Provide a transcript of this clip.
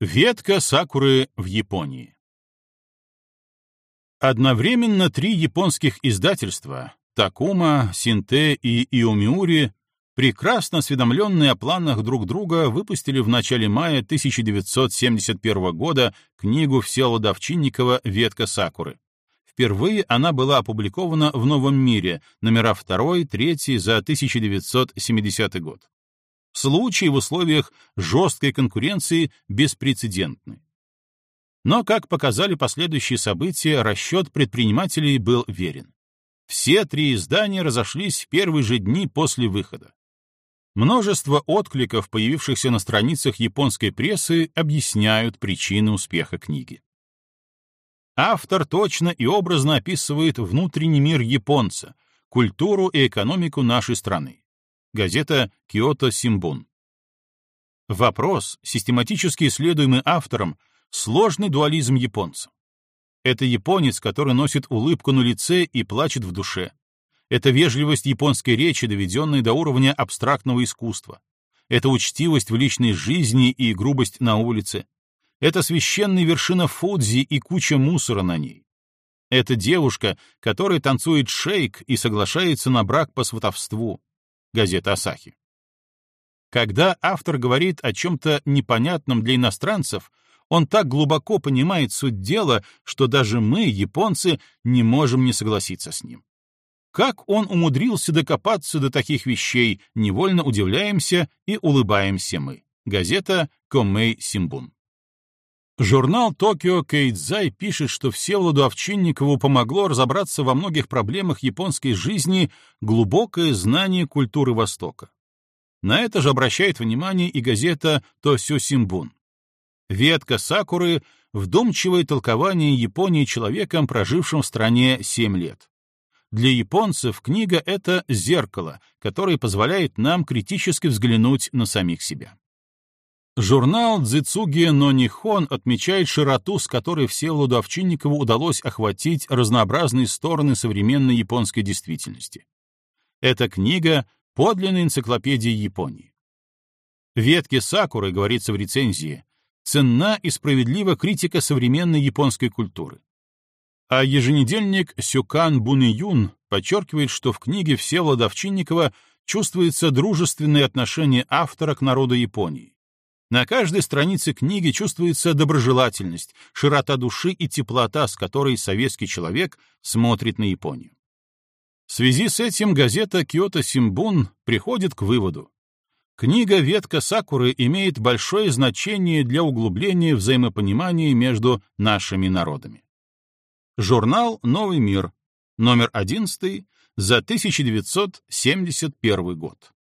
Ветка сакуры в Японии. Одновременно три японских издательства Такума, Синте и Иомиури, прекрасно осведомленные о планах друг друга, выпустили в начале мая 1971 года книгу Всеволода Овчинникова «Ветка сакуры». Впервые она была опубликована в «Новом мире», номера 2, 3 за 1970 год. Случай в условиях жесткой конкуренции беспрецедентный. Но, как показали последующие события, расчет предпринимателей был верен. Все три издания разошлись в первые же дни после выхода. Множество откликов, появившихся на страницах японской прессы, объясняют причины успеха книги. Автор точно и образно описывает внутренний мир японца, культуру и экономику нашей страны. Газета «Киото Симбун». Вопрос, систематически исследуемый автором, сложный дуализм японца. Это японец, который носит улыбку на лице и плачет в душе. Это вежливость японской речи, доведенная до уровня абстрактного искусства. Это учтивость в личной жизни и грубость на улице. Это священная вершина Фудзи и куча мусора на ней. Это девушка, которая танцует шейк и соглашается на брак по сватовству газета «Асахи». Когда автор говорит о чем-то непонятном для иностранцев, он так глубоко понимает суть дела, что даже мы, японцы, не можем не согласиться с ним. Как он умудрился докопаться до таких вещей, невольно удивляемся и улыбаемся мы. Газета Коммей Симбун. Журнал «Токио Кейдзай» пишет, что Всеволоду Овчинникову помогло разобраться во многих проблемах японской жизни глубокое знание культуры Востока. На это же обращает внимание и газета «Тосю Симбун». Ветка Сакуры — вдумчивое толкование Японии человеком, прожившим в стране 7 лет. Для японцев книга — это зеркало, которое позволяет нам критически взглянуть на самих себя. Журнал «Дзицуги но Нихон» отмечает широту, с которой Всеволоду Овчинникову удалось охватить разнообразные стороны современной японской действительности. Эта книга — подлинная энциклопедия Японии. «Ветки сакуры», говорится в рецензии, ценна и справедлива критика современной японской культуры. А еженедельник Сюкан Буныюн подчеркивает, что в книге Всеволода Овчинникова чувствуется дружественное отношение автора к народу Японии на каждой странице книги чувствуется доброжелательность, широта души и теплота, с которой советский человек смотрит на Японию. В связи с этим газета «Киото Симбун» приходит к выводу. Книга «Ветка Сакуры» имеет большое значение для углубления взаимопонимания между нашими народами. Журнал «Новый мир», номер 11 за 1971 год.